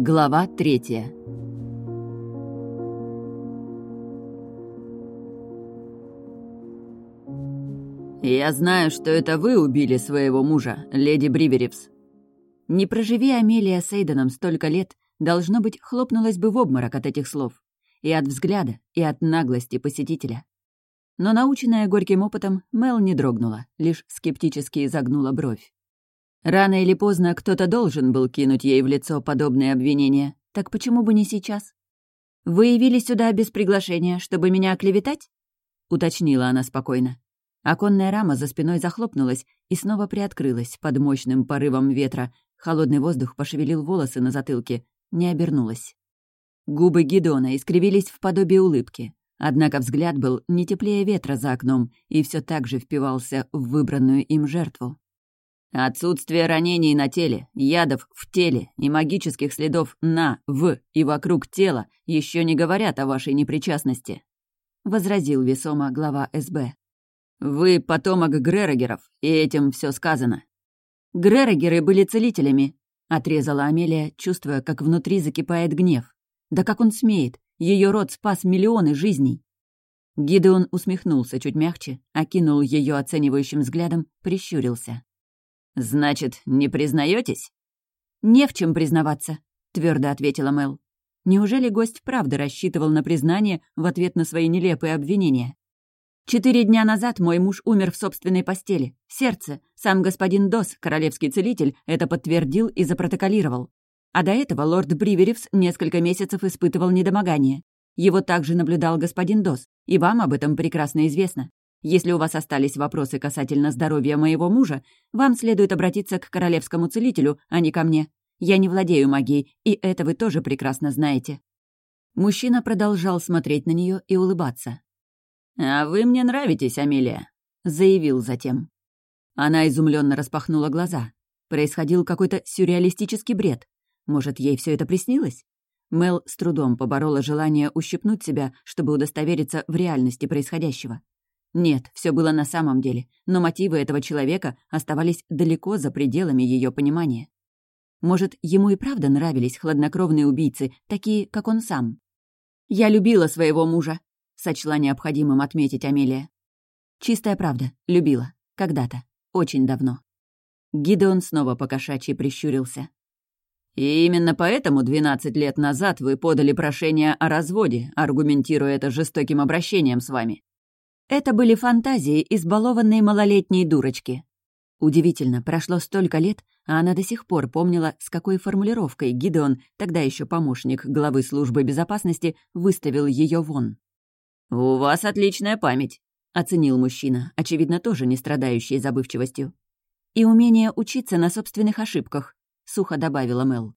Глава третья «Я знаю, что это вы убили своего мужа, леди Бриверевс». Не проживи Амелия с Эйденом столько лет, должно быть, хлопнулась бы в обморок от этих слов. И от взгляда, и от наглости посетителя. Но, наученная горьким опытом, Мел не дрогнула, лишь скептически изогнула бровь. Рано или поздно кто-то должен был кинуть ей в лицо подобные обвинения, так почему бы не сейчас? «Вы явились сюда без приглашения, чтобы меня оклеветать?» — уточнила она спокойно. Оконная рама за спиной захлопнулась и снова приоткрылась под мощным порывом ветра. Холодный воздух пошевелил волосы на затылке. Не обернулась. Губы Гидона искривились в подобие улыбки. Однако взгляд был не теплее ветра за окном и все так же впивался в выбранную им жертву. Отсутствие ранений на теле, ядов в теле и магических следов на, в и вокруг тела еще не говорят о вашей непричастности», — возразил весомо глава СБ. «Вы потомок Грерогеров, и этим все сказано». «Грерогеры были целителями», — отрезала Амелия, чувствуя, как внутри закипает гнев. «Да как он смеет? Ее род спас миллионы жизней». Гидеон усмехнулся чуть мягче, окинул ее оценивающим взглядом, прищурился. «Значит, не признаетесь? «Не в чем признаваться», — твердо ответила Мел. Неужели гость правда рассчитывал на признание в ответ на свои нелепые обвинения? Четыре дня назад мой муж умер в собственной постели. Сердце. Сам господин Дос, королевский целитель, это подтвердил и запротоколировал. А до этого лорд Бриверевс несколько месяцев испытывал недомогание. Его также наблюдал господин Дос, и вам об этом прекрасно известно. Если у вас остались вопросы касательно здоровья моего мужа, вам следует обратиться к королевскому целителю, а не ко мне. Я не владею магией, и это вы тоже прекрасно знаете». Мужчина продолжал смотреть на нее и улыбаться. «А вы мне нравитесь, Амелия», — заявил затем. Она изумленно распахнула глаза. Происходил какой-то сюрреалистический бред. Может, ей все это приснилось? Мел с трудом поборола желание ущипнуть себя, чтобы удостовериться в реальности происходящего. Нет, все было на самом деле, но мотивы этого человека оставались далеко за пределами ее понимания. Может, ему и правда нравились хладнокровные убийцы, такие, как он сам? «Я любила своего мужа», сочла необходимым отметить Амелия. Чистая правда, любила. Когда-то. Очень давно. Гидеон снова покошачьи прищурился. «И именно поэтому 12 лет назад вы подали прошение о разводе, аргументируя это жестоким обращением с вами». Это были фантазии избалованной малолетней дурочки. Удивительно, прошло столько лет, а она до сих пор помнила, с какой формулировкой Гидеон, тогда еще помощник главы службы безопасности, выставил ее вон. «У вас отличная память», — оценил мужчина, очевидно, тоже не страдающий забывчивостью. «И умение учиться на собственных ошибках», — сухо добавила Мел.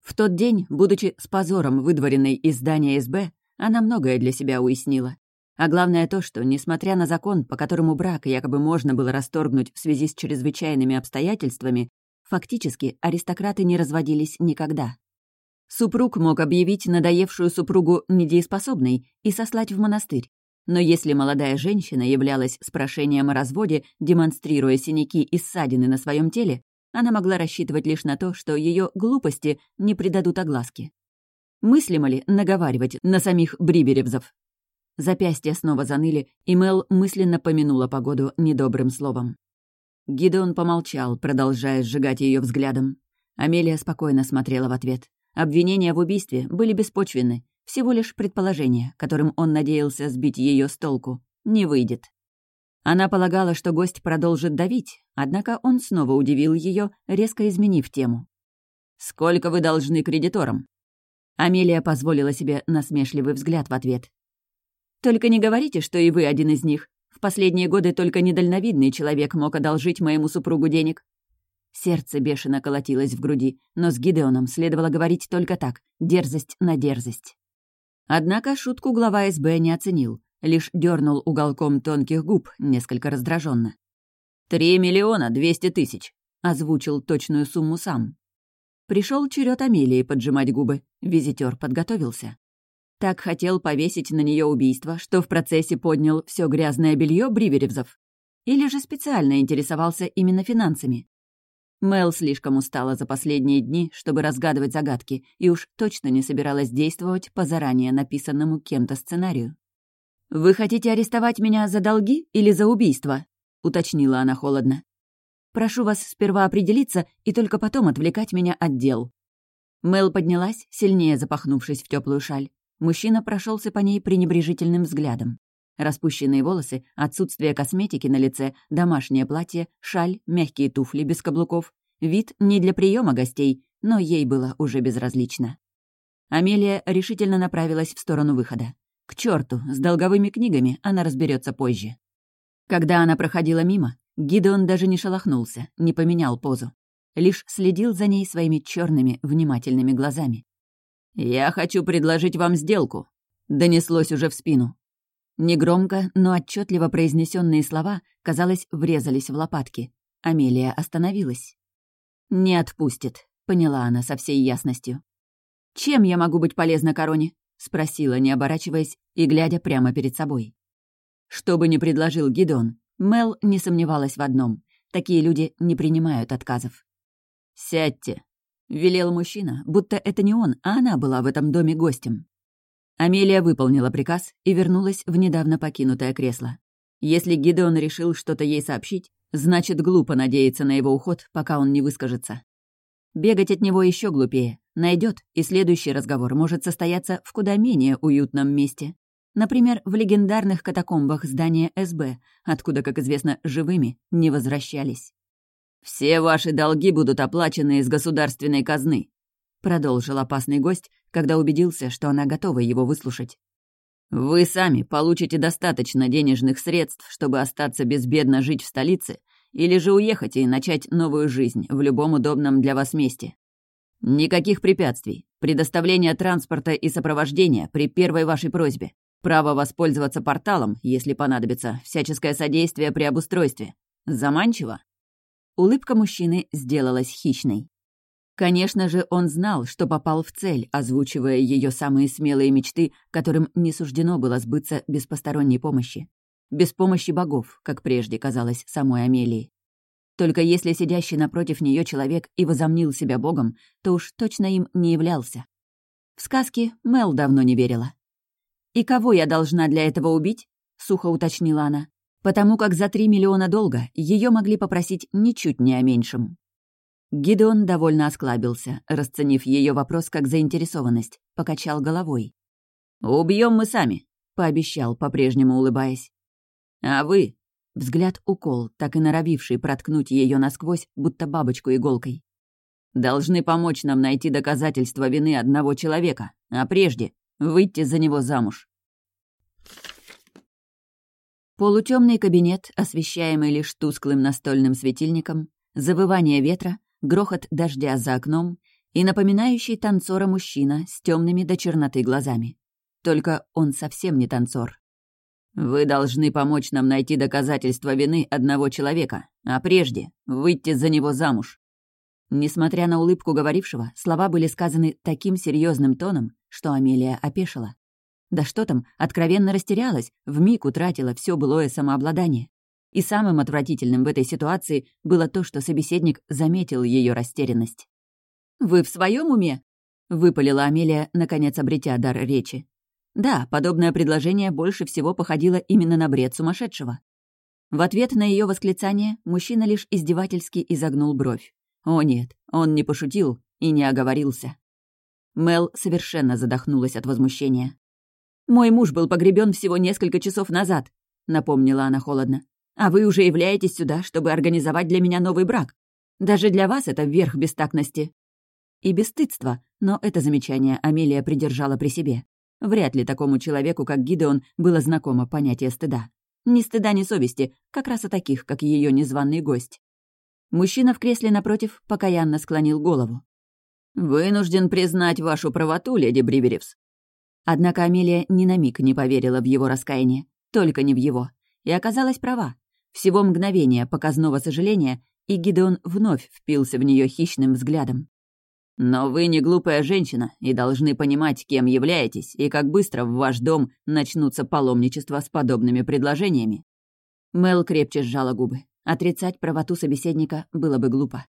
В тот день, будучи с позором выдворенной из здания СБ, она многое для себя уяснила. А главное то, что, несмотря на закон, по которому брак якобы можно было расторгнуть в связи с чрезвычайными обстоятельствами, фактически аристократы не разводились никогда. Супруг мог объявить надоевшую супругу недееспособной и сослать в монастырь. Но если молодая женщина являлась с прошением о разводе, демонстрируя синяки и ссадины на своем теле, она могла рассчитывать лишь на то, что ее глупости не придадут огласки. Мыслимо ли наговаривать на самих Бриберевзов? Запястья снова заныли, и Мел мысленно помянула погоду недобрым словом. Гидеон помолчал, продолжая сжигать ее взглядом. Амелия спокойно смотрела в ответ. Обвинения в убийстве были беспочвенны, всего лишь предположения, которым он надеялся сбить ее с толку. Не выйдет. Она полагала, что гость продолжит давить, однако он снова удивил ее, резко изменив тему. «Сколько вы должны кредиторам?» Амелия позволила себе насмешливый взгляд в ответ. «Только не говорите, что и вы один из них. В последние годы только недальновидный человек мог одолжить моему супругу денег. Сердце бешено колотилось в груди, но с Гидеоном следовало говорить только так, дерзость на дерзость. Однако шутку глава СБ не оценил, лишь дернул уголком тонких губ, несколько раздраженно. «Три миллиона двести тысяч», — озвучил точную сумму сам. Пришел черед Амелии поджимать губы, визитер подготовился. Так хотел повесить на нее убийство, что в процессе поднял все грязное белье Бриверевзов. Или же специально интересовался именно финансами? Мел слишком устала за последние дни, чтобы разгадывать загадки, и уж точно не собиралась действовать по заранее написанному кем-то сценарию. «Вы хотите арестовать меня за долги или за убийство?» — уточнила она холодно. «Прошу вас сперва определиться и только потом отвлекать меня от дел». Мел поднялась, сильнее запахнувшись в теплую шаль. Мужчина прошелся по ней пренебрежительным взглядом. Распущенные волосы, отсутствие косметики на лице, домашнее платье, шаль, мягкие туфли без каблуков. Вид не для приема гостей, но ей было уже безразлично. Амелия решительно направилась в сторону выхода. К черту, с долговыми книгами она разберется позже. Когда она проходила мимо, Гидеон даже не шелохнулся, не поменял позу. Лишь следил за ней своими черными, внимательными глазами. «Я хочу предложить вам сделку», — донеслось уже в спину. Негромко, но отчетливо произнесенные слова, казалось, врезались в лопатки. Амелия остановилась. «Не отпустит», — поняла она со всей ясностью. «Чем я могу быть полезна короне?» — спросила, не оборачиваясь и глядя прямо перед собой. Что бы ни предложил Гидон, Мел не сомневалась в одном — такие люди не принимают отказов. «Сядьте», — велел мужчина, будто это не он, а она была в этом доме гостем. Амелия выполнила приказ и вернулась в недавно покинутое кресло. Если Гидеон решил что-то ей сообщить, значит, глупо надеяться на его уход, пока он не выскажется. Бегать от него еще глупее. Найдет, и следующий разговор может состояться в куда менее уютном месте. Например, в легендарных катакомбах здания СБ, откуда, как известно, живыми не возвращались. «Все ваши долги будут оплачены из государственной казны», продолжил опасный гость, когда убедился, что она готова его выслушать. «Вы сами получите достаточно денежных средств, чтобы остаться безбедно жить в столице, или же уехать и начать новую жизнь в любом удобном для вас месте. Никаких препятствий, предоставление транспорта и сопровождения при первой вашей просьбе, право воспользоваться порталом, если понадобится, всяческое содействие при обустройстве. Заманчиво?» Улыбка мужчины сделалась хищной. Конечно же, он знал, что попал в цель, озвучивая ее самые смелые мечты, которым не суждено было сбыться без посторонней помощи. Без помощи богов, как прежде казалось самой Амелии. Только если сидящий напротив нее человек и возомнил себя богом, то уж точно им не являлся. В сказки Мел давно не верила. «И кого я должна для этого убить?» — сухо уточнила она потому как за три миллиона долга ее могли попросить ничуть не о меньшем. Гидеон довольно осклабился, расценив ее вопрос как заинтересованность, покачал головой. «Убьем мы сами», — пообещал, по-прежнему улыбаясь. «А вы?» — взгляд укол, так и норовивший проткнуть ее насквозь, будто бабочку иголкой. «Должны помочь нам найти доказательства вины одного человека, а прежде выйти за него замуж». Полутемный кабинет, освещаемый лишь тусклым настольным светильником, завывание ветра, грохот дождя за окном и напоминающий танцора мужчина с темными до черноты глазами. Только он совсем не танцор. «Вы должны помочь нам найти доказательства вины одного человека, а прежде выйти за него замуж». Несмотря на улыбку говорившего, слова были сказаны таким серьезным тоном, что Амелия опешила. Да что там, откровенно растерялась, вмиг утратила все былое самообладание. И самым отвратительным в этой ситуации было то, что собеседник заметил ее растерянность. «Вы в своем уме?» — выпалила Амелия, наконец обретя дар речи. Да, подобное предложение больше всего походило именно на бред сумасшедшего. В ответ на ее восклицание мужчина лишь издевательски изогнул бровь. О нет, он не пошутил и не оговорился. Мел совершенно задохнулась от возмущения. «Мой муж был погребен всего несколько часов назад», — напомнила она холодно. «А вы уже являетесь сюда, чтобы организовать для меня новый брак. Даже для вас это верх бестактности». И бесстыдства, но это замечание Амелия придержала при себе. Вряд ли такому человеку, как Гидеон, было знакомо понятие стыда. Ни стыда, ни совести, как раз о таких, как ее незваный гость. Мужчина в кресле напротив покаянно склонил голову. «Вынужден признать вашу правоту, леди Бриверевс. Однако Амелия ни на миг не поверила в его раскаяние, только не в его, и оказалась права. Всего мгновения показного сожаления, и Гидеон вновь впился в нее хищным взглядом. «Но вы не глупая женщина и должны понимать, кем являетесь и как быстро в ваш дом начнутся паломничества с подобными предложениями. Мел крепче сжала губы. Отрицать правоту собеседника было бы глупо.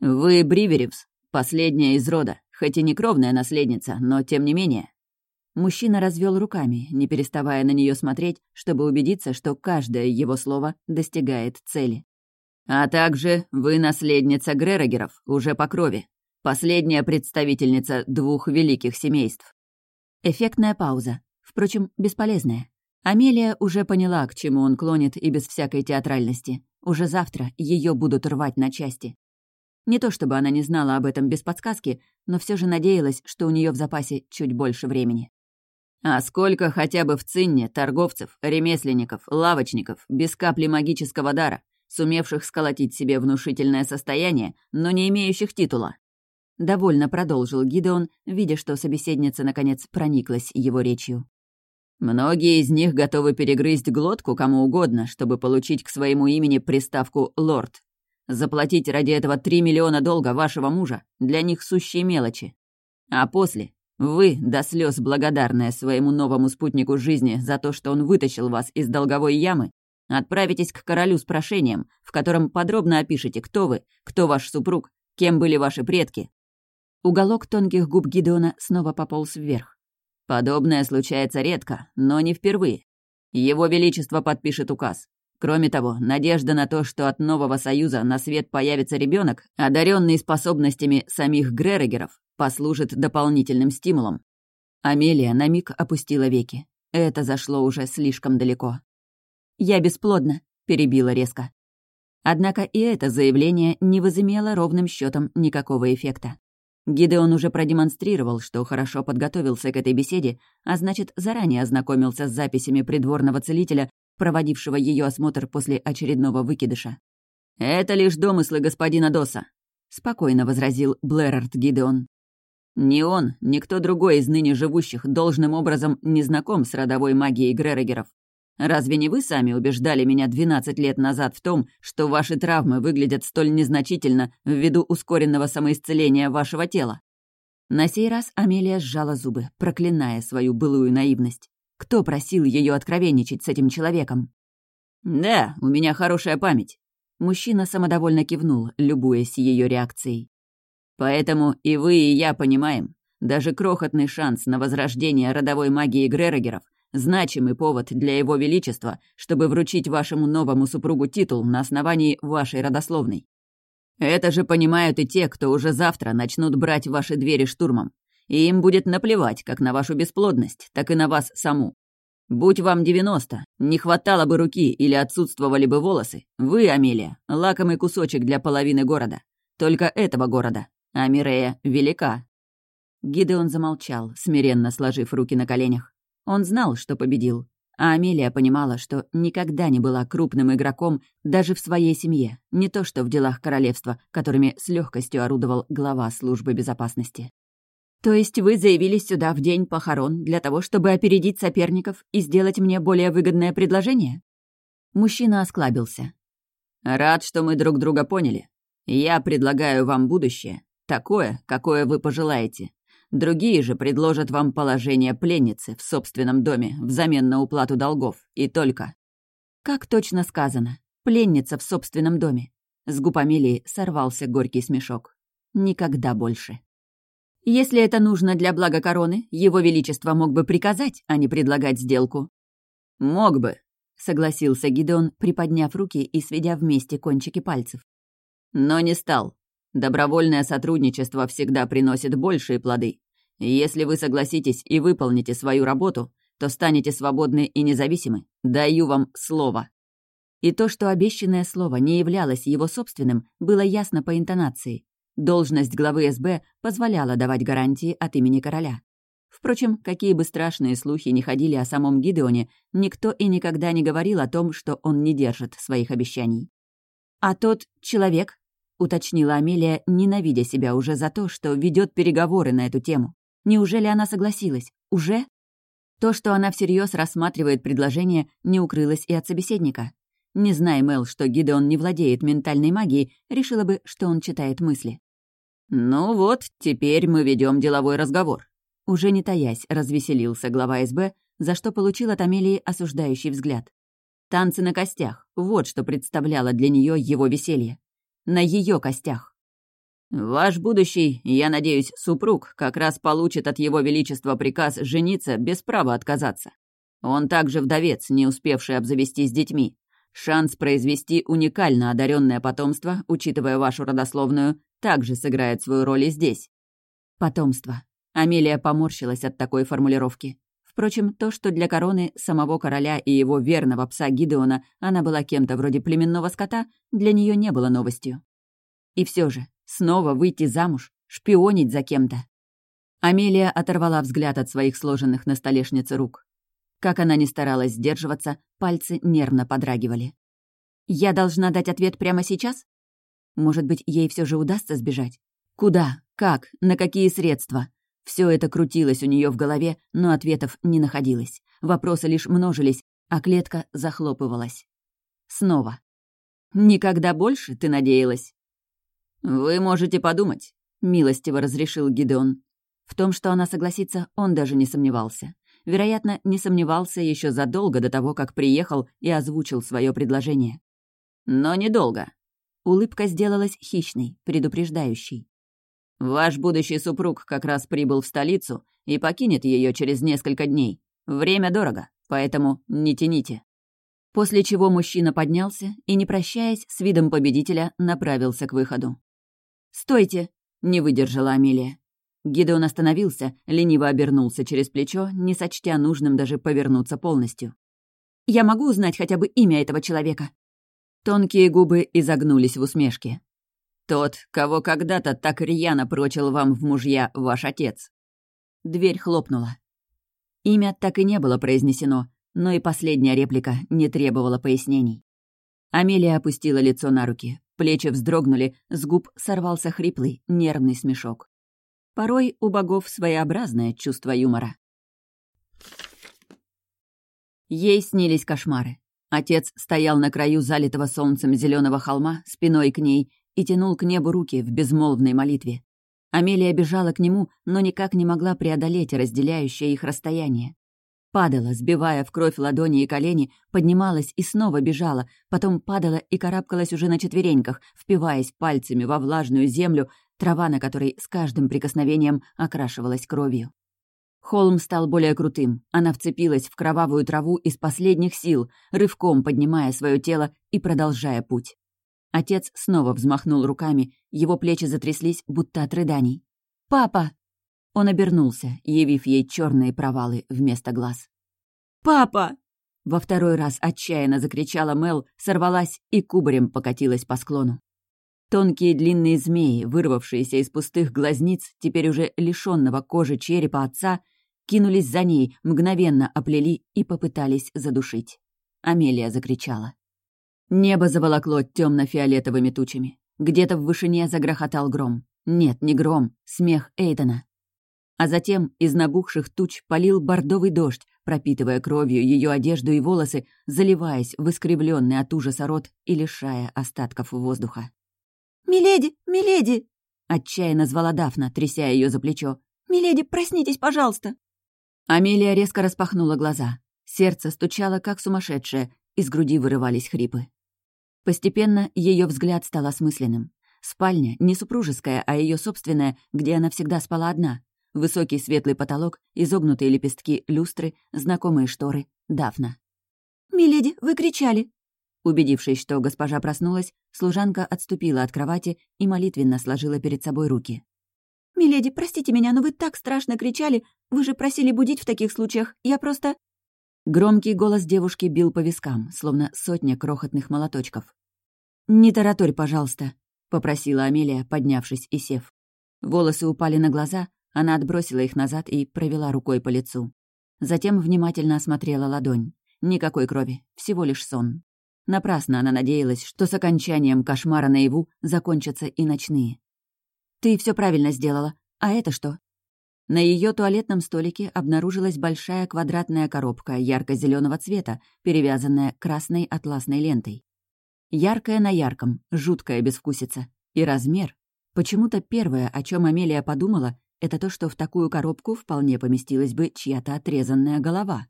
«Вы Бриверевс, последняя из рода, хоть и не кровная наследница, но тем не менее». Мужчина развел руками, не переставая на нее смотреть, чтобы убедиться, что каждое его слово достигает цели. «А также вы наследница Грерогеров, уже по крови, последняя представительница двух великих семейств». Эффектная пауза, впрочем, бесполезная. Амелия уже поняла, к чему он клонит, и без всякой театральности. Уже завтра ее будут рвать на части. Не то чтобы она не знала об этом без подсказки, но все же надеялась, что у нее в запасе чуть больше времени. А сколько хотя бы в Цинне торговцев, ремесленников, лавочников, без капли магического дара, сумевших сколотить себе внушительное состояние, но не имеющих титула? Довольно продолжил Гидеон, видя, что собеседница, наконец, прониклась его речью. Многие из них готовы перегрызть глотку кому угодно, чтобы получить к своему имени приставку «лорд». Заплатить ради этого три миллиона долга вашего мужа для них сущие мелочи. А после вы, до слез благодарная своему новому спутнику жизни за то, что он вытащил вас из долговой ямы, отправитесь к королю с прошением, в котором подробно опишете, кто вы, кто ваш супруг, кем были ваши предки. Уголок тонких губ Гидеона снова пополз вверх. Подобное случается редко, но не впервые. Его Величество подпишет указ. Кроме того, надежда на то, что от нового союза на свет появится ребенок, одаренный способностями самих Гререгеров, послужит дополнительным стимулом. Амелия на миг опустила веки. Это зашло уже слишком далеко. «Я бесплодна», — перебила резко. Однако и это заявление не возымело ровным счетом никакого эффекта. Гидеон уже продемонстрировал, что хорошо подготовился к этой беседе, а значит, заранее ознакомился с записями придворного целителя, проводившего ее осмотр после очередного выкидыша. «Это лишь домыслы господина Доса», — спокойно возразил Блэрард Гидеон. «Ни он, ни кто другой из ныне живущих должным образом не знаком с родовой магией Грерогеров. Разве не вы сами убеждали меня 12 лет назад в том, что ваши травмы выглядят столь незначительно ввиду ускоренного самоисцеления вашего тела?» На сей раз Амелия сжала зубы, проклиная свою былую наивность. Кто просил ее откровенничать с этим человеком? «Да, у меня хорошая память». Мужчина самодовольно кивнул, любуясь ее реакцией. «Поэтому и вы, и я понимаем, даже крохотный шанс на возрождение родовой магии Грерогеров значимый повод для его величества, чтобы вручить вашему новому супругу титул на основании вашей родословной. Это же понимают и те, кто уже завтра начнут брать ваши двери штурмом. И им будет наплевать как на вашу бесплодность, так и на вас саму. Будь вам 90, не хватало бы руки или отсутствовали бы волосы, вы, Амелия, лакомый кусочек для половины города. Только этого города. А Мирея велика. Гидеон замолчал, смиренно сложив руки на коленях. Он знал, что победил, а Амелия понимала, что никогда не была крупным игроком даже в своей семье, не то что в делах королевства, которыми с легкостью орудовал глава службы безопасности. «То есть вы заявились сюда в день похорон для того, чтобы опередить соперников и сделать мне более выгодное предложение?» Мужчина осклабился. «Рад, что мы друг друга поняли. Я предлагаю вам будущее, такое, какое вы пожелаете, Другие же предложат вам положение пленницы в собственном доме взамен на уплату долгов, и только. Как точно сказано, пленница в собственном доме. С губ Амелии сорвался горький смешок. Никогда больше. Если это нужно для блага короны, его величество мог бы приказать, а не предлагать сделку. Мог бы, согласился Гидеон, приподняв руки и сведя вместе кончики пальцев. Но не стал. Добровольное сотрудничество всегда приносит большие плоды. Если вы согласитесь и выполните свою работу, то станете свободны и независимы. Даю вам слово». И то, что обещанное слово не являлось его собственным, было ясно по интонации. Должность главы СБ позволяла давать гарантии от имени короля. Впрочем, какие бы страшные слухи ни ходили о самом Гидеоне, никто и никогда не говорил о том, что он не держит своих обещаний. А тот человек, — уточнила Амелия, ненавидя себя уже за то, что ведет переговоры на эту тему. Неужели она согласилась? Уже? То, что она всерьез рассматривает предложение, не укрылось и от собеседника. Не зная Мел, что Гидеон не владеет ментальной магией, решила бы, что он читает мысли. «Ну вот, теперь мы ведем деловой разговор». Уже не таясь, развеселился глава СБ, за что получил от Амелии осуждающий взгляд. Танцы на костях — вот что представляло для нее его веселье. На ее костях. «Ваш будущий, я надеюсь, супруг как раз получит от его величества приказ жениться без права отказаться. Он также вдовец, не успевший обзавестись детьми. Шанс произвести уникально одаренное потомство, учитывая вашу родословную, также сыграет свою роль и здесь. Потомство. Амелия поморщилась от такой формулировки. Впрочем, то, что для короны самого короля и его верного пса Гидеона она была кем-то вроде племенного скота, для нее не было новостью. И все же, снова выйти замуж, шпионить за кем-то. Амелия оторвала взгляд от своих сложенных на столешнице рук. Как она ни старалась сдерживаться, пальцы нервно подрагивали. «Я должна дать ответ прямо сейчас? Может быть, ей все же удастся сбежать? Куда? Как? На какие средства? Все это крутилось у нее в голове, но ответов не находилось. Вопросы лишь множились, а клетка захлопывалась. Снова. «Никогда больше, ты надеялась?» «Вы можете подумать», — милостиво разрешил Гидеон. В том, что она согласится, он даже не сомневался. Вероятно, не сомневался еще задолго до того, как приехал и озвучил свое предложение. Но недолго. Улыбка сделалась хищной, предупреждающей. Ваш будущий супруг как раз прибыл в столицу и покинет ее через несколько дней. Время дорого, поэтому не тяните». После чего мужчина поднялся и, не прощаясь, с видом победителя направился к выходу. «Стойте!» — не выдержала Амелия. Гидеон остановился, лениво обернулся через плечо, не сочтя нужным даже повернуться полностью. «Я могу узнать хотя бы имя этого человека?» Тонкие губы изогнулись в усмешке. «Тот, кого когда-то так рьяно прочил вам в мужья ваш отец». Дверь хлопнула. Имя так и не было произнесено, но и последняя реплика не требовала пояснений. Амелия опустила лицо на руки, плечи вздрогнули, с губ сорвался хриплый, нервный смешок. Порой у богов своеобразное чувство юмора. Ей снились кошмары. Отец стоял на краю залитого солнцем зеленого холма, спиной к ней, и тянул к небу руки в безмолвной молитве. Амелия бежала к нему, но никак не могла преодолеть разделяющее их расстояние. Падала, сбивая в кровь ладони и колени, поднималась и снова бежала, потом падала и карабкалась уже на четвереньках, впиваясь пальцами во влажную землю, трава на которой с каждым прикосновением окрашивалась кровью. Холм стал более крутым. Она вцепилась в кровавую траву из последних сил, рывком поднимая свое тело и продолжая путь. Отец снова взмахнул руками, его плечи затряслись, будто от рыданий. «Папа!» Он обернулся, явив ей черные провалы вместо глаз. «Папа!» Во второй раз отчаянно закричала Мел, сорвалась и кубарем покатилась по склону. Тонкие длинные змеи, вырвавшиеся из пустых глазниц, теперь уже лишенного кожи черепа отца, кинулись за ней, мгновенно оплели и попытались задушить. Амелия закричала. Небо заволокло темно-фиолетовыми тучами. Где-то в вышине загрохотал гром. Нет, не гром, смех Эйдена. А затем из набухших туч полил бордовый дождь, пропитывая кровью ее одежду и волосы, заливаясь в искривленный от ужаса рот и лишая остатков воздуха. «Миледи! Миледи!» — отчаянно звала Дафна, тряся ее за плечо. «Миледи, проснитесь, пожалуйста!» Амелия резко распахнула глаза. Сердце стучало, как сумасшедшее, из груди вырывались хрипы. Постепенно ее взгляд стал осмысленным. Спальня, не супружеская, а ее собственная, где она всегда спала одна. Высокий светлый потолок, изогнутые лепестки люстры, знакомые шторы, Дафна. «Миледи, вы кричали!» Убедившись, что госпожа проснулась, служанка отступила от кровати и молитвенно сложила перед собой руки. «Миледи, простите меня, но вы так страшно кричали. Вы же просили будить в таких случаях. Я просто...» Громкий голос девушки бил по вискам, словно сотня крохотных молоточков. «Не тараторь, пожалуйста», — попросила Амелия, поднявшись и сев. Волосы упали на глаза, она отбросила их назад и провела рукой по лицу. Затем внимательно осмотрела ладонь. Никакой крови, всего лишь сон. Напрасно она надеялась, что с окончанием кошмара наяву закончатся и ночные. «Ты все правильно сделала. А это что?» На ее туалетном столике обнаружилась большая квадратная коробка ярко зеленого цвета, перевязанная красной атласной лентой. Яркая на ярком, жуткая безвкусица. И размер. Почему-то первое, о чем Амелия подумала, это то, что в такую коробку вполне поместилась бы чья-то отрезанная голова.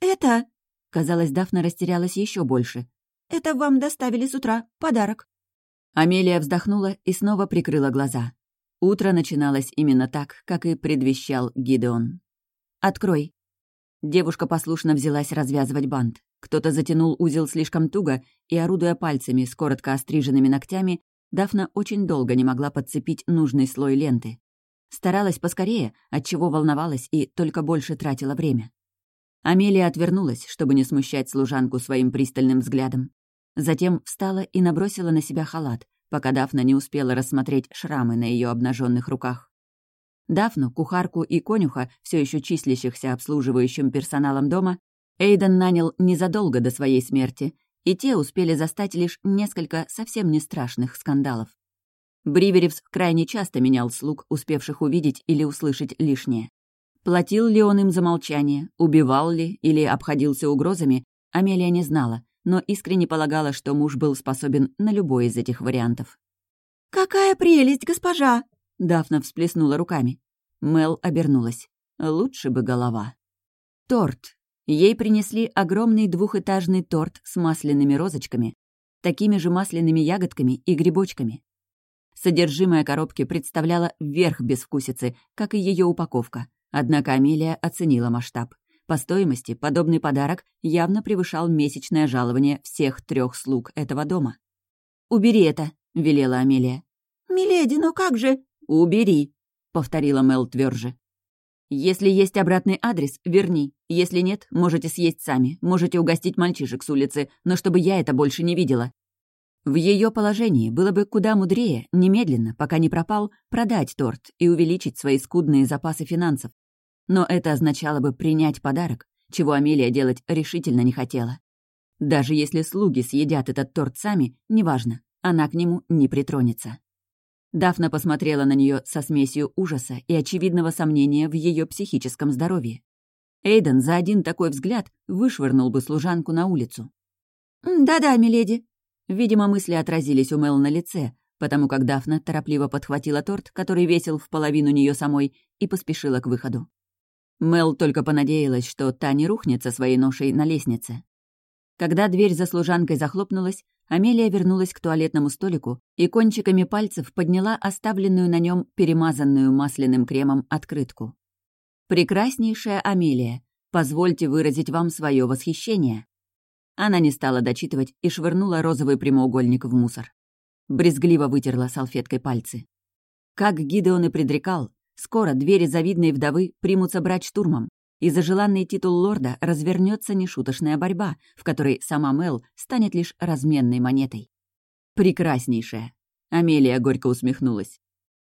«Это...» Казалось, Дафна растерялась еще больше. «Это вам доставили с утра. Подарок». Амелия вздохнула и снова прикрыла глаза. Утро начиналось именно так, как и предвещал Гидеон. «Открой». Девушка послушно взялась развязывать бант. Кто-то затянул узел слишком туго, и, орудуя пальцами с коротко остриженными ногтями, Дафна очень долго не могла подцепить нужный слой ленты. Старалась поскорее, отчего волновалась и только больше тратила время. Амелия отвернулась, чтобы не смущать служанку своим пристальным взглядом. Затем встала и набросила на себя халат, пока Дафна не успела рассмотреть шрамы на ее обнаженных руках. Дафну, кухарку и конюха, все еще числящихся обслуживающим персоналом дома, Эйден нанял незадолго до своей смерти, и те успели застать лишь несколько совсем не страшных скандалов. Бриверевс крайне часто менял слуг, успевших увидеть или услышать лишнее. Платил ли он им за молчание, убивал ли или обходился угрозами, Амелия не знала, но искренне полагала, что муж был способен на любой из этих вариантов. «Какая прелесть, госпожа!» Дафна всплеснула руками. Мел обернулась. Лучше бы голова. Торт. Ей принесли огромный двухэтажный торт с масляными розочками, такими же масляными ягодками и грибочками. Содержимое коробки представляло верх безвкусицы, как и ее упаковка. Однако Амелия оценила масштаб. По стоимости подобный подарок явно превышал месячное жалование всех трех слуг этого дома. «Убери это», — велела Амелия. «Миледи, ну как же?» «Убери», — повторила Мел тверже. «Если есть обратный адрес, верни. Если нет, можете съесть сами, можете угостить мальчишек с улицы, но чтобы я это больше не видела». В ее положении было бы куда мудрее немедленно, пока не пропал, продать торт и увеличить свои скудные запасы финансов. Но это означало бы принять подарок, чего Амелия делать решительно не хотела. Даже если слуги съедят этот торт сами, неважно, она к нему не притронется. Дафна посмотрела на нее со смесью ужаса и очевидного сомнения в ее психическом здоровье. Эйден за один такой взгляд вышвырнул бы служанку на улицу. «Да-да, миледи». Видимо, мысли отразились у Мел на лице, потому как Дафна торопливо подхватила торт, который весил в половину нее самой, и поспешила к выходу. Мел только понадеялась, что та не рухнет со своей ношей на лестнице. Когда дверь за служанкой захлопнулась, Амелия вернулась к туалетному столику и кончиками пальцев подняла оставленную на нем перемазанную масляным кремом открытку. «Прекраснейшая Амелия, позвольте выразить вам свое восхищение». Она не стала дочитывать и швырнула розовый прямоугольник в мусор. Брезгливо вытерла салфеткой пальцы. Как Гидеон и предрекал, Скоро двери завидной вдовы примутся брать штурмом, и за желанный титул лорда развернется нешуточная борьба, в которой сама Мел станет лишь разменной монетой. Прекраснейшая. Амелия горько усмехнулась.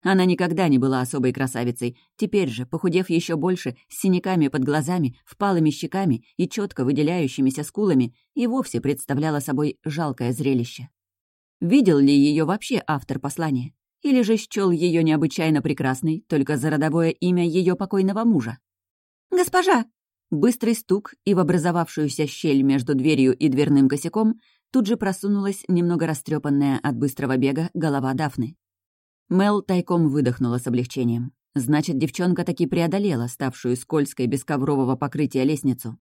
Она никогда не была особой красавицей, теперь же, похудев еще больше, с синяками под глазами, впалыми щеками и четко выделяющимися скулами, и вовсе представляла собой жалкое зрелище. Видел ли ее вообще автор послания? Или же счел ее необычайно прекрасной только за родовое имя ее покойного мужа? «Госпожа!» Быстрый стук, и в образовавшуюся щель между дверью и дверным косяком тут же просунулась немного растрепанная от быстрого бега голова Дафны. Мел тайком выдохнула с облегчением. Значит, девчонка таки преодолела ставшую скользкой без коврового покрытия лестницу.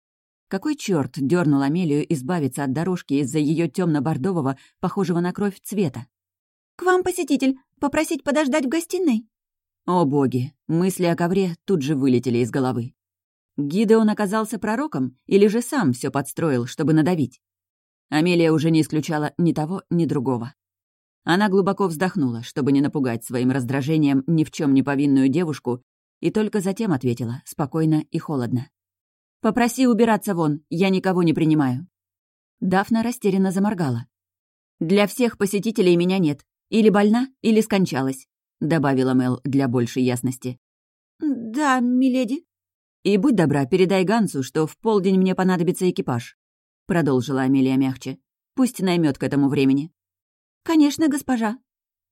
Какой черт дернул Амелию избавиться от дорожки из-за ее темно-бордового, похожего на кровь цвета? «К вам посетитель. Попросить подождать в гостиной?» О боги! Мысли о ковре тут же вылетели из головы. Гидеон оказался пророком или же сам все подстроил, чтобы надавить? Амелия уже не исключала ни того, ни другого. Она глубоко вздохнула, чтобы не напугать своим раздражением ни в чем не повинную девушку, и только затем ответила, спокойно и холодно. «Попроси убираться вон, я никого не принимаю». Дафна растерянно заморгала. «Для всех посетителей меня нет. Или больна, или скончалась», — добавила Мел для большей ясности. «Да, миледи». «И будь добра, передай Гансу, что в полдень мне понадобится экипаж», — продолжила Амелия мягче. «Пусть наймет к этому времени». «Конечно, госпожа».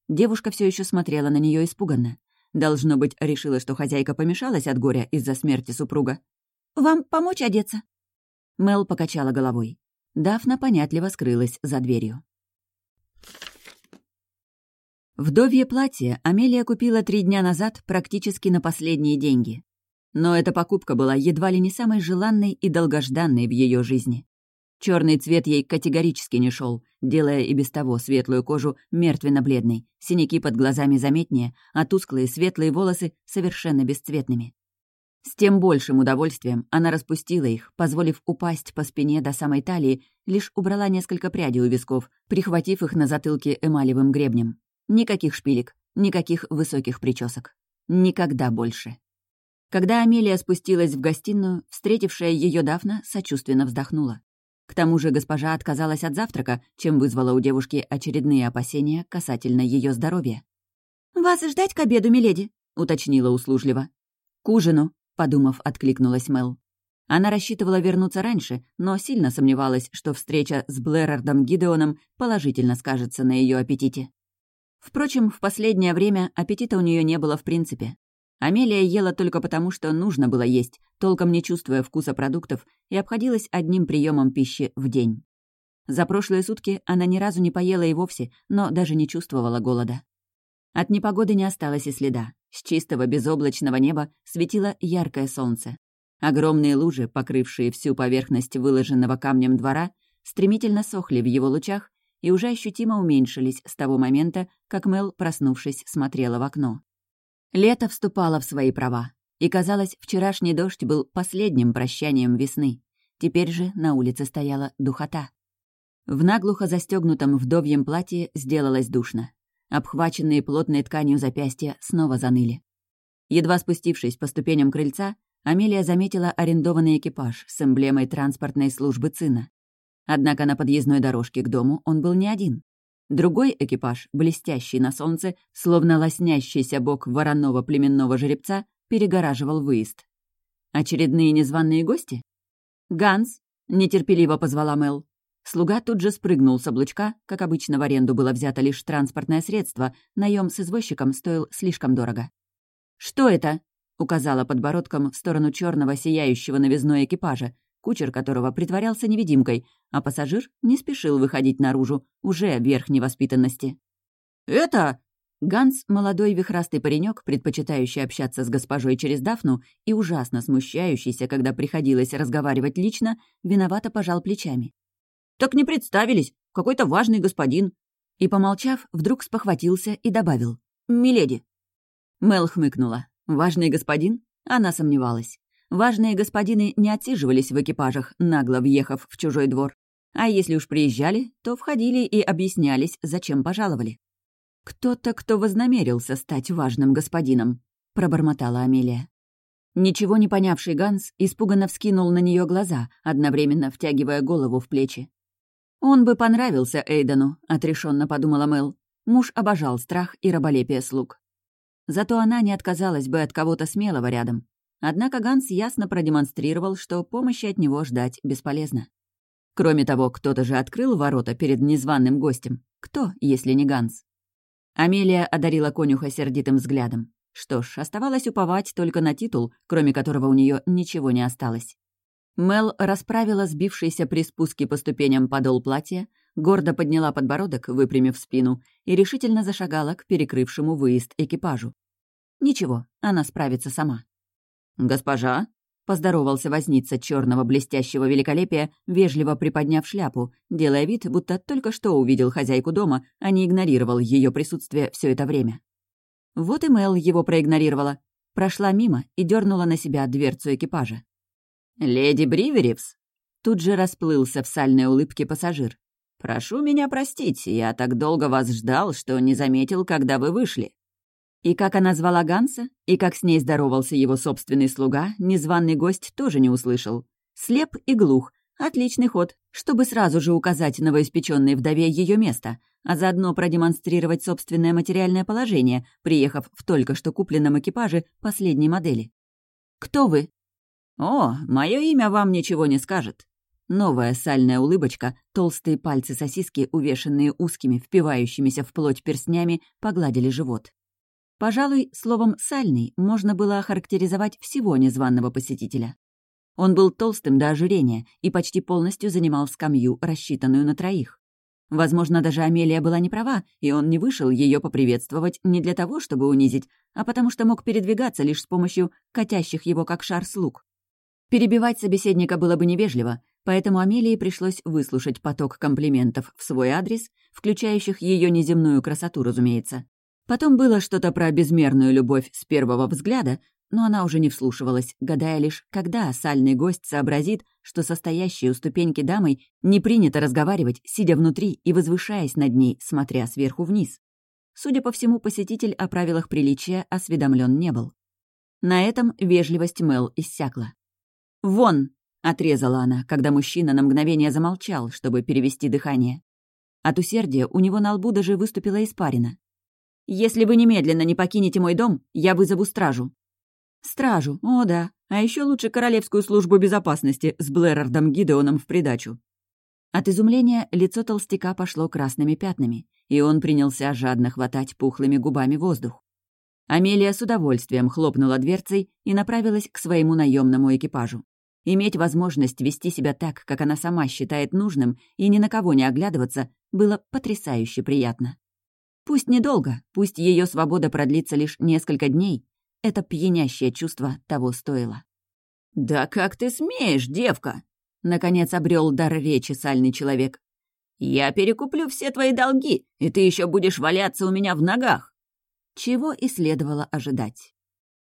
Девушка все еще смотрела на нее испуганно. Должно быть, решила, что хозяйка помешалась от горя из-за смерти супруга. «Вам помочь одеться?» Мел покачала головой. Дафна понятливо скрылась за дверью. Вдовье платье Амелия купила три дня назад практически на последние деньги. Но эта покупка была едва ли не самой желанной и долгожданной в ее жизни. Черный цвет ей категорически не шел, делая и без того светлую кожу мертвенно-бледной, синяки под глазами заметнее, а тусклые светлые волосы совершенно бесцветными. С тем большим удовольствием она распустила их, позволив упасть по спине до самой талии, лишь убрала несколько прядей у висков, прихватив их на затылке эмалевым гребнем. Никаких шпилек, никаких высоких причесок. Никогда больше. Когда Амелия спустилась в гостиную, встретившая ее Дафна сочувственно вздохнула. К тому же госпожа отказалась от завтрака, чем вызвала у девушки очередные опасения касательно ее здоровья. «Вас ждать к обеду, миледи?» — уточнила услужливо. «К ужину», подумав, откликнулась Мел. Она рассчитывала вернуться раньше, но сильно сомневалась, что встреча с Блэрардом Гидеоном положительно скажется на ее аппетите. Впрочем, в последнее время аппетита у нее не было в принципе. Амелия ела только потому, что нужно было есть, толком не чувствуя вкуса продуктов, и обходилась одним приемом пищи в день. За прошлые сутки она ни разу не поела и вовсе, но даже не чувствовала голода. От непогоды не осталось и следа. С чистого безоблачного неба светило яркое солнце. Огромные лужи, покрывшие всю поверхность выложенного камнем двора, стремительно сохли в его лучах и уже ощутимо уменьшились с того момента, как Мел, проснувшись, смотрела в окно. Лето вступало в свои права, и, казалось, вчерашний дождь был последним прощанием весны. Теперь же на улице стояла духота. В наглухо застегнутом вдовьем платье сделалось душно. Обхваченные плотной тканью запястья снова заныли. Едва спустившись по ступеням крыльца, Амелия заметила арендованный экипаж с эмблемой транспортной службы ЦИНа. Однако на подъездной дорожке к дому он был не один. Другой экипаж, блестящий на солнце, словно лоснящийся бок вороного племенного жеребца, перегораживал выезд. Очередные незваные гости? «Ганс!» — нетерпеливо позвала Мел. Слуга тут же спрыгнул с облучка, как обычно в аренду было взято лишь транспортное средство, наем с извозчиком стоил слишком дорого. «Что это?» — указала подбородком в сторону черного сияющего новизной экипажа, кучер которого притворялся невидимкой, а пассажир не спешил выходить наружу, уже верх невоспитанности. «Это...» Ганс, молодой вихрастый паренек, предпочитающий общаться с госпожой через Дафну и ужасно смущающийся, когда приходилось разговаривать лично, виновато пожал плечами. «Так не представились. Какой-то важный господин». И, помолчав, вдруг спохватился и добавил. «Миледи». Мел хмыкнула. «Важный господин?» Она сомневалась. Важные господины не отсиживались в экипажах, нагло въехав в чужой двор. А если уж приезжали, то входили и объяснялись, зачем пожаловали. «Кто-то, кто вознамерился стать важным господином», — пробормотала Амелия. Ничего не понявший Ганс испуганно вскинул на нее глаза, одновременно втягивая голову в плечи. «Он бы понравился Эйдену», — отрешенно подумала Мэл. Муж обожал страх и раболепие слуг. Зато она не отказалась бы от кого-то смелого рядом. Однако Ганс ясно продемонстрировал, что помощи от него ждать бесполезно. Кроме того, кто-то же открыл ворота перед незваным гостем. Кто, если не Ганс? Амелия одарила конюха сердитым взглядом. Что ж, оставалось уповать только на титул, кроме которого у нее ничего не осталось. Мел расправила сбившийся при спуске по ступеням подол платья, гордо подняла подбородок, выпрямив спину, и решительно зашагала к перекрывшему выезд экипажу. Ничего, она справится сама. «Госпожа?» — поздоровался возница черного блестящего великолепия, вежливо приподняв шляпу, делая вид, будто только что увидел хозяйку дома, а не игнорировал ее присутствие все это время. Вот и Мел его проигнорировала, прошла мимо и дернула на себя дверцу экипажа. «Леди Бриверевс?» Тут же расплылся в сальной улыбке пассажир. «Прошу меня простить, я так долго вас ждал, что не заметил, когда вы вышли». И как она звала Ганса, и как с ней здоровался его собственный слуга, незваный гость тоже не услышал. Слеп и глух. Отличный ход, чтобы сразу же указать новоиспеченной вдове ее место, а заодно продемонстрировать собственное материальное положение, приехав в только что купленном экипаже последней модели. «Кто вы?» «О, мое имя вам ничего не скажет». Новая сальная улыбочка, толстые пальцы сосиски, увешанные узкими, впивающимися в плоть перстнями, погладили живот. Пожалуй, словом «сальный» можно было охарактеризовать всего незваного посетителя. Он был толстым до ожирения и почти полностью занимал скамью, рассчитанную на троих. Возможно, даже Амелия была не права, и он не вышел ее поприветствовать не для того, чтобы унизить, а потому что мог передвигаться лишь с помощью катящих его как шар слуг. Перебивать собеседника было бы невежливо, Поэтому Амелии пришлось выслушать поток комплиментов в свой адрес, включающих ее неземную красоту, разумеется. Потом было что-то про безмерную любовь с первого взгляда, но она уже не вслушивалась, гадая лишь, когда сальный гость сообразит, что состоящей у ступеньки дамой не принято разговаривать, сидя внутри и возвышаясь над ней, смотря сверху вниз. Судя по всему, посетитель о правилах приличия осведомлен не был. На этом вежливость Мел иссякла. «Вон!» — отрезала она, когда мужчина на мгновение замолчал, чтобы перевести дыхание. От усердия у него на лбу даже выступила испарина. «Если вы немедленно не покинете мой дом, я вызову стражу». «Стражу, о да, а еще лучше Королевскую службу безопасности с Блэрардом Гидеоном в придачу». От изумления лицо толстяка пошло красными пятнами, и он принялся жадно хватать пухлыми губами воздух. Амелия с удовольствием хлопнула дверцей и направилась к своему наемному экипажу. Иметь возможность вести себя так, как она сама считает нужным, и ни на кого не оглядываться, было потрясающе приятно. Пусть недолго, пусть ее свобода продлится лишь несколько дней, это пьянящее чувство того стоило. «Да как ты смеешь, девка!» Наконец обрел дар речи сальный человек. «Я перекуплю все твои долги, и ты еще будешь валяться у меня в ногах!» Чего и следовало ожидать.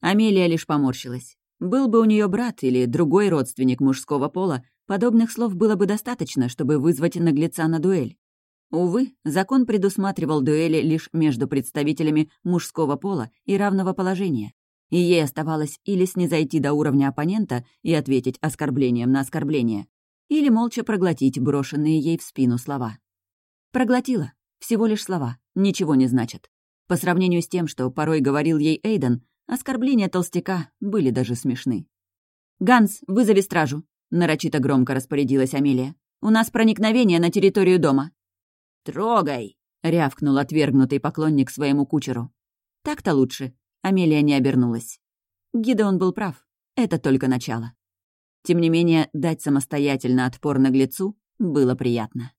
Амелия лишь поморщилась. Был бы у нее брат или другой родственник мужского пола, подобных слов было бы достаточно, чтобы вызвать наглеца на дуэль. Увы, закон предусматривал дуэли лишь между представителями мужского пола и равного положения, и ей оставалось или снизойти до уровня оппонента и ответить оскорблением на оскорбление, или молча проглотить брошенные ей в спину слова. Проглотила. Всего лишь слова. Ничего не значат. По сравнению с тем, что порой говорил ей Эйден, оскорбления толстяка были даже смешны. «Ганс, вызови стражу», — нарочито громко распорядилась Амелия. «У нас проникновение на территорию дома». «Трогай!» — рявкнул отвергнутый поклонник своему кучеру. «Так-то лучше». Амелия не обернулась. Гидеон был прав. Это только начало. Тем не менее, дать самостоятельно отпор наглецу было приятно.